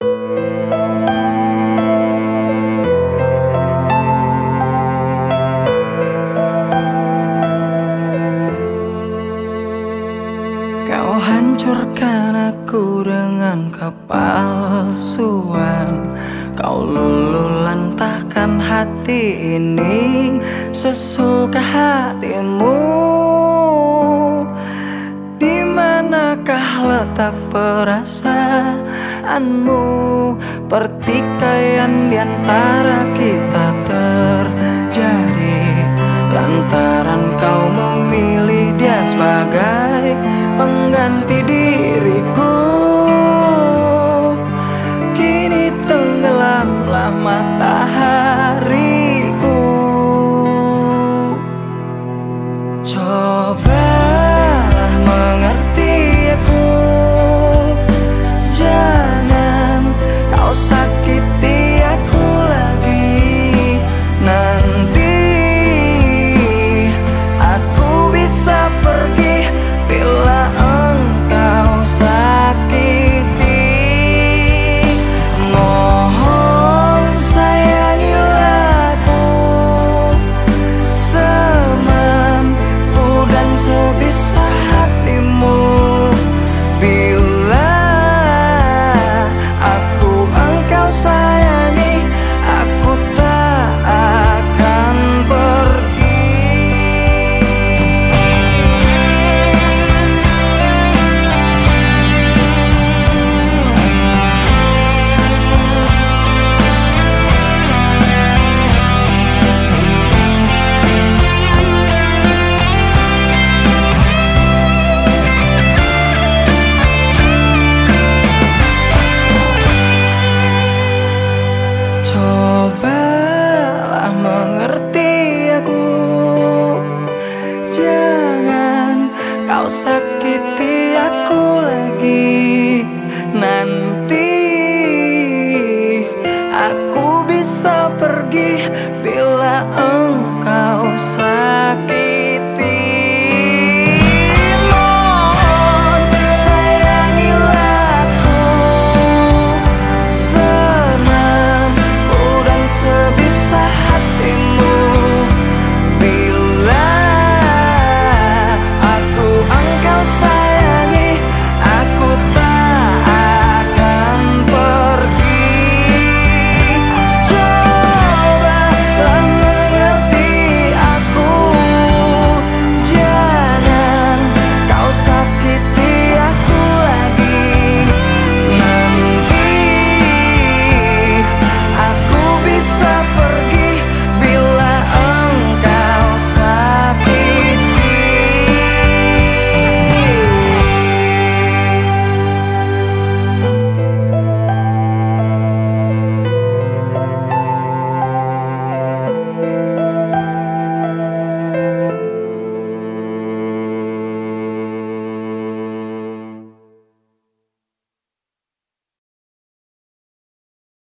Kau hancurkan aku dengan kepalsuan. Kau lulu lantahkan hati ini sesuka hatimu. Di manakah letak perasaan-perasaanmu Pertikaian di antara kita terjadi. Lantaran kau memilih dia sebagai pengganti diriku. Kini tenggelamlah matahari.